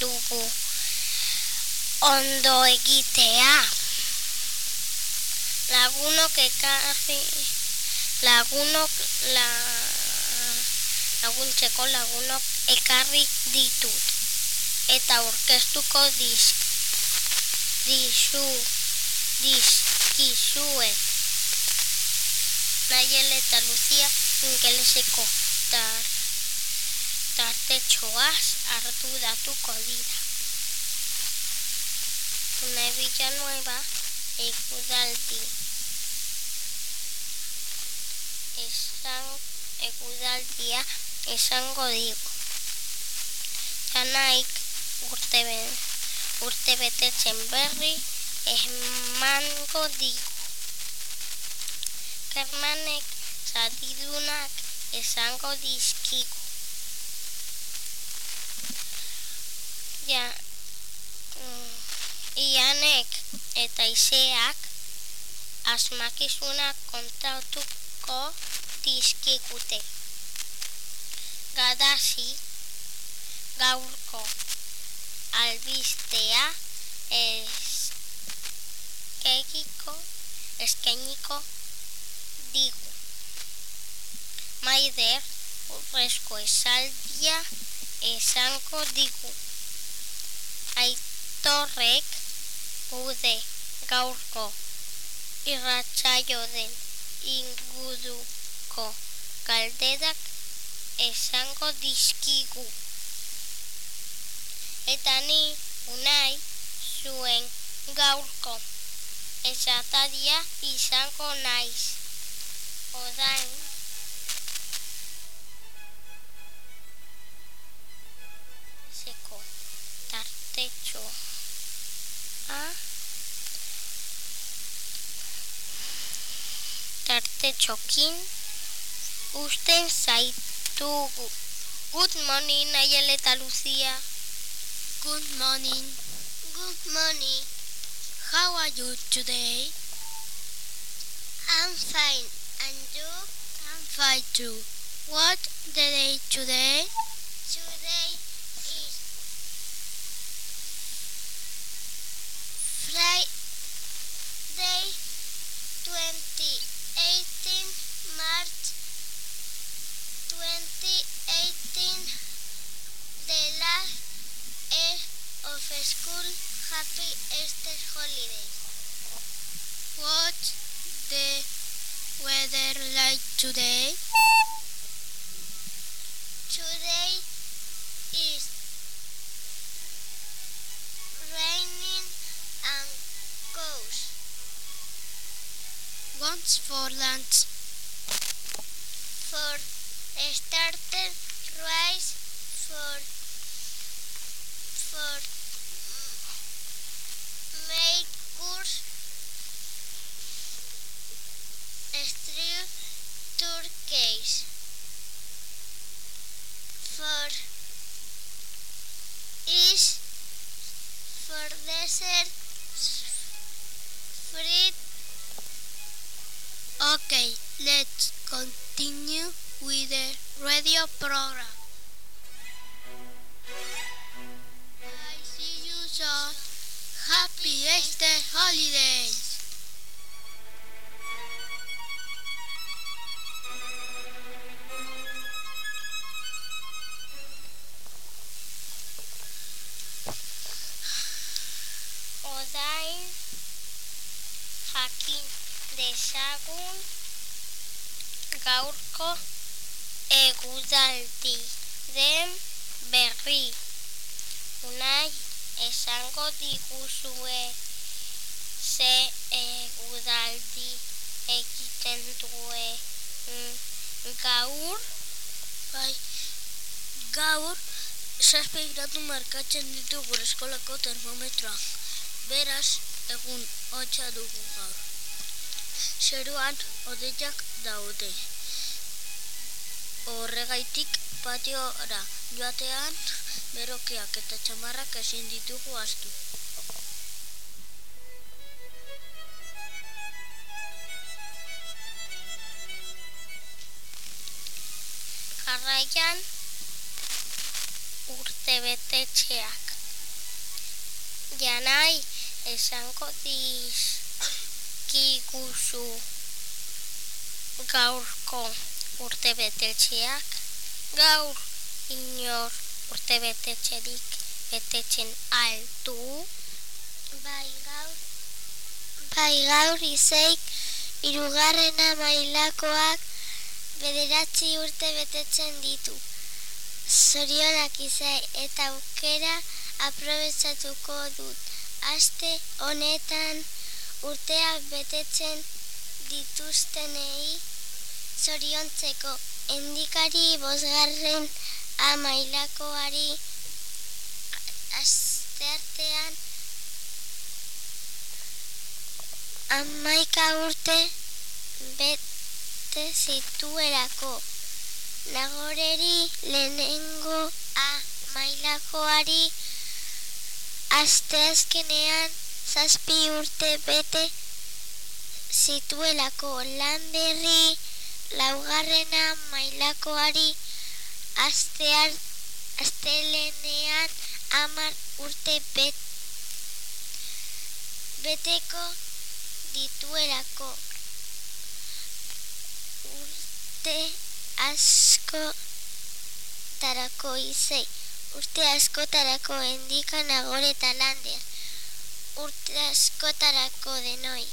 dugu ondo egitea. Lagunok ekarri, lagunok la, laguntzeko lagunok ekarri ditut. Eta orkestuko diz, dizu, dizkizue. Naiel eta Lucia ingeleseko tar, tartetxoaz hartu datuko dira. Una villa nueva egudaldi. Esan, egudaldia esango digo. Janaik urte, be, urte betetzen berri emango digo. Kermanek zatidunak esango dizkigu. Ja, mm, Ianek eta izeak asmakizunak kontatuko dizkigute. Gadazi gaurko albistea eskegiko, eskeniko digu. Maider urrezko esaldia esango digu. Aitorrek ude gaurko irratsaio den inguduko galderak esango dizkigu. Eta ni unai zuen gaurko esatadia izango naiz. Odain tartetxokin usten zaitugu. Good morning, Nayel eta Lucia. Good morning. Good morning. How are you today? I'm fine. And you? I'm fine too. What the day today? Today like today? today is raining and goes Once for lunch. for starter rice for for for is for dessert fruit Okay, let's continue with the radio program. Gaurko egudaldi den berri. Unai esango diguzue ze egudaldi egiten duen gaur. Bai, gaur zazpi gradu markatzen ditu gure eskolako termometroak. Beraz, egun hotza dugu gaur. Zeruan odeiak daude. Horregaitik patiora joatean berokiak eta txamarrak ezin ditugu astu. Jarraian urte betetxeak janai, esango dizkiguzu gaurko urte betetxeak, gaur inor urte betetxerik betetzen altu. Bai gaur, bai gaur izeik irugarrena mailakoak bederatzi urte betetzen ditu. Zorionak izai eta aukera aprobetsatuko dut. Aste honetan urteak betetzen dituztenei zoriontzeko. Endikari bosgarren amailakoari asteartean amaika urte bete zituerako nagoreri lehenengo a mailakoari asteazkenean zazpi urte bete zituelako. Lan berri laugarrena mailakoari astear astelenean amar urte bet, beteko dituelako. Urte asko tarako izei urte askotarako endikan agore eta lander urte askotarako denoi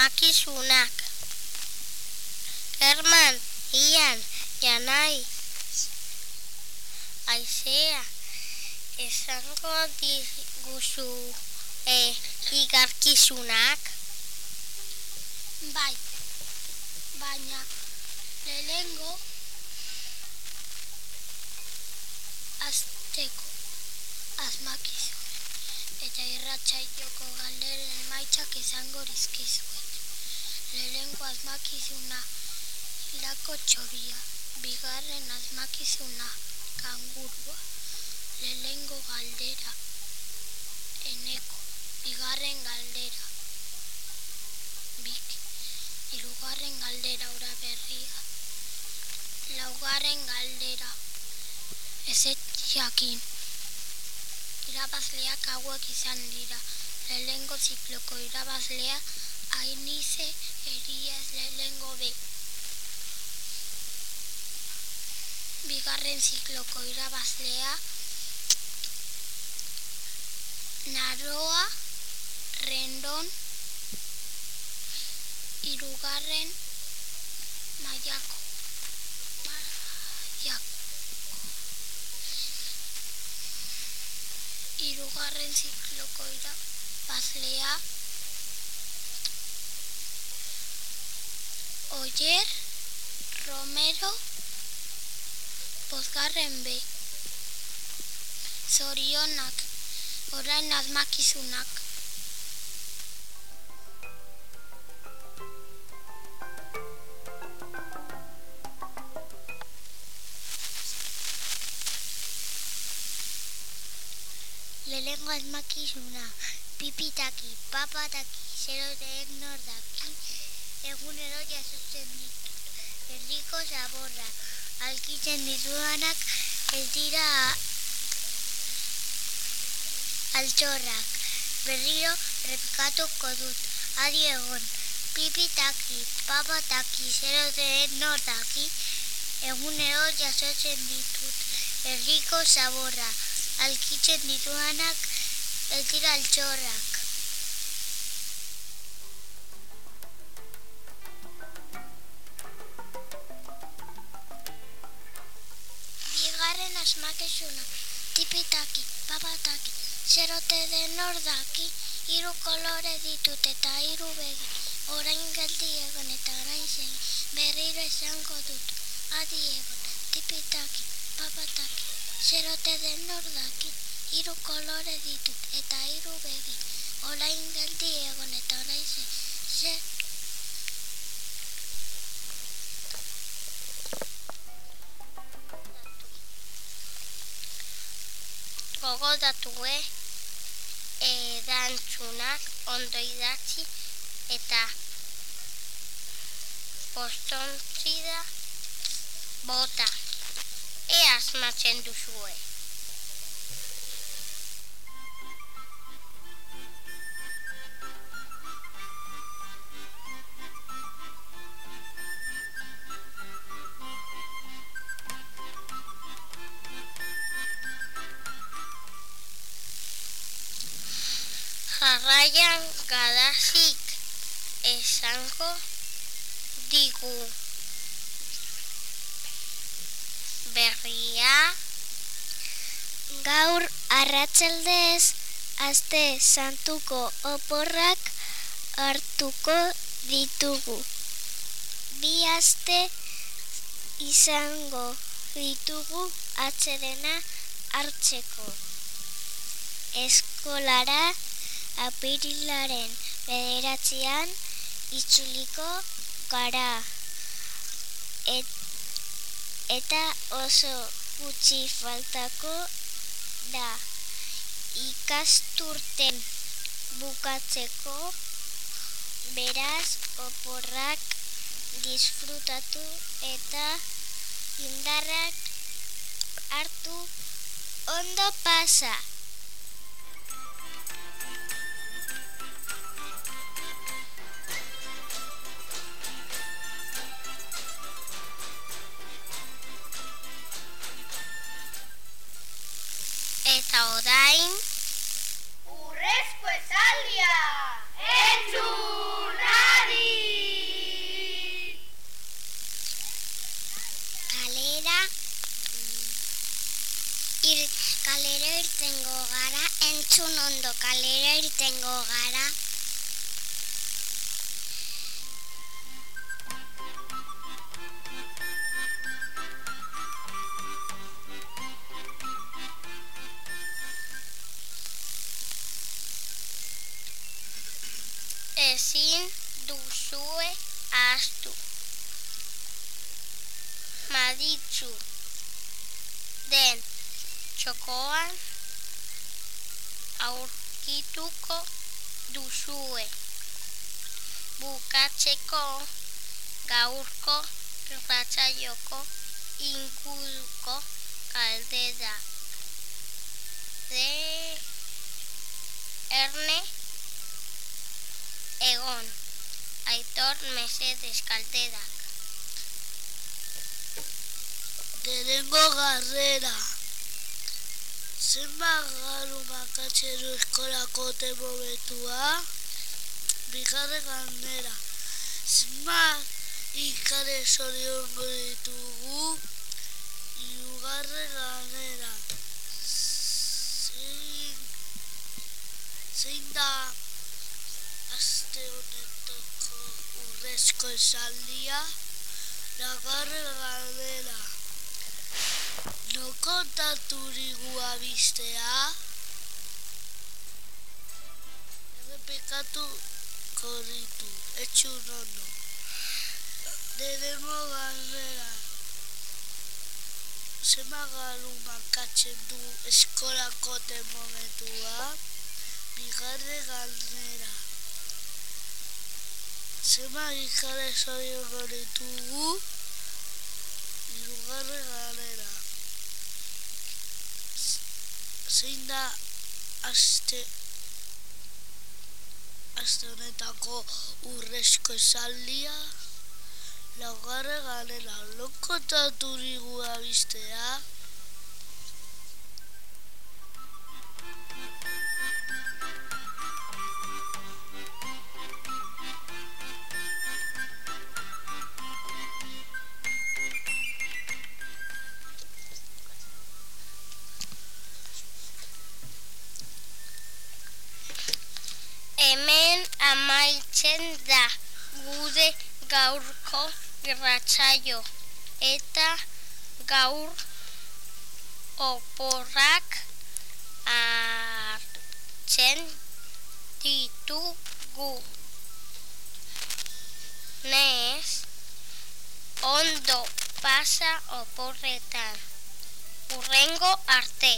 asmakizunak. German, Ian, Janai, Aizea, esango diguzu e, igarkizunak. Bai, baina lehengo azteko asmakizun eta irratsailoko galderen emaitzak izango dizkizuet. Lehengo asmakizuna hilako txoria, bigarren asmakizuna kangurua, lehengo galdera eneko, bigarren galdera bik, hirugarren galdera ura berria, laugarren galdera ezetz jakin. Irabazleak hauek izan dira, lehengo zikloko irabazlea ainize lehengo be. Bigarren zikloko irabazlea Naroa Rendon Irugarren Maiako Irugarren zikloko irabazlea Oyer Romero Bosgarren B. Zorionak orain asmakizunak Lehengo asmakizuna, pipitaki, papataki, zeroteen nordaki, egunero jasotzen ditu. Herriko zaborra, alkitzen ditudanak ez dira altxorrak. Berriro repikatuko dut, adi egon. Pipitaki, papataki, zeroteen nordaki, egunero jasotzen ditut. Herriko zaborra, alkitzen ditudanak ez dira altxorrak. Asmakizuna, tipitaki, papataki, zerote den ordaki, hiru kolore ditut eta hiru begi. Orain geldi egon eta orain zen, berriro esango dut, adi egon, tipitaki, papataki, zerote den ordaki, hiru kolore ditut eta hiru begi. Orain geldi egon datue edantzunak eh, ondo idatzi eta postontzida bota. Ea asmatzen duzuek. Jarraian gadazik esango digu berria Gaur arratsaldez aste santuko oporrak hartuko ditugu. Bi aste izango ditugu atsedena hartzeko. Eskolara apirilaren bederatzean itzuliko gara. Et, eta oso gutxi faltako da ikasturten bukatzeko beraz oporrak disfrutatu eta indarrak hartu ondo pasa. Entzun ondo kalera irtengo gara ezin duzue astu. Maditzu den txokoan aurkituko duzue. Bukatzeko gaurko irratzaioko inguruko kaldera. De erne egon, aitor mesedez kaltedak. Lehenengo garrera. Zenbat garu makatzero eskolako termometua? Bigarren galdera. Zenbat ikare zoriongo ditugu? Hirugarren galdera. Zein, zein da aste honetako urrezko esaldia? Lagarren galdera. No kontaturik abistea? Errepikatu korritu, etxu nono. Lehenengo galdera. Zema garu markatzen du eskolako termometua? Bigarren galdera. Zema ikare zoio ditugu? Hirugarren galdera. Zein da aste aste honetako urrezko esaldia? Laugarren galdera. Lokotaturik abistea? Hemen irratsaio eta gaur oporrak hartzen ditugu. Nes ondo pasa oporretan. Urrengo arte.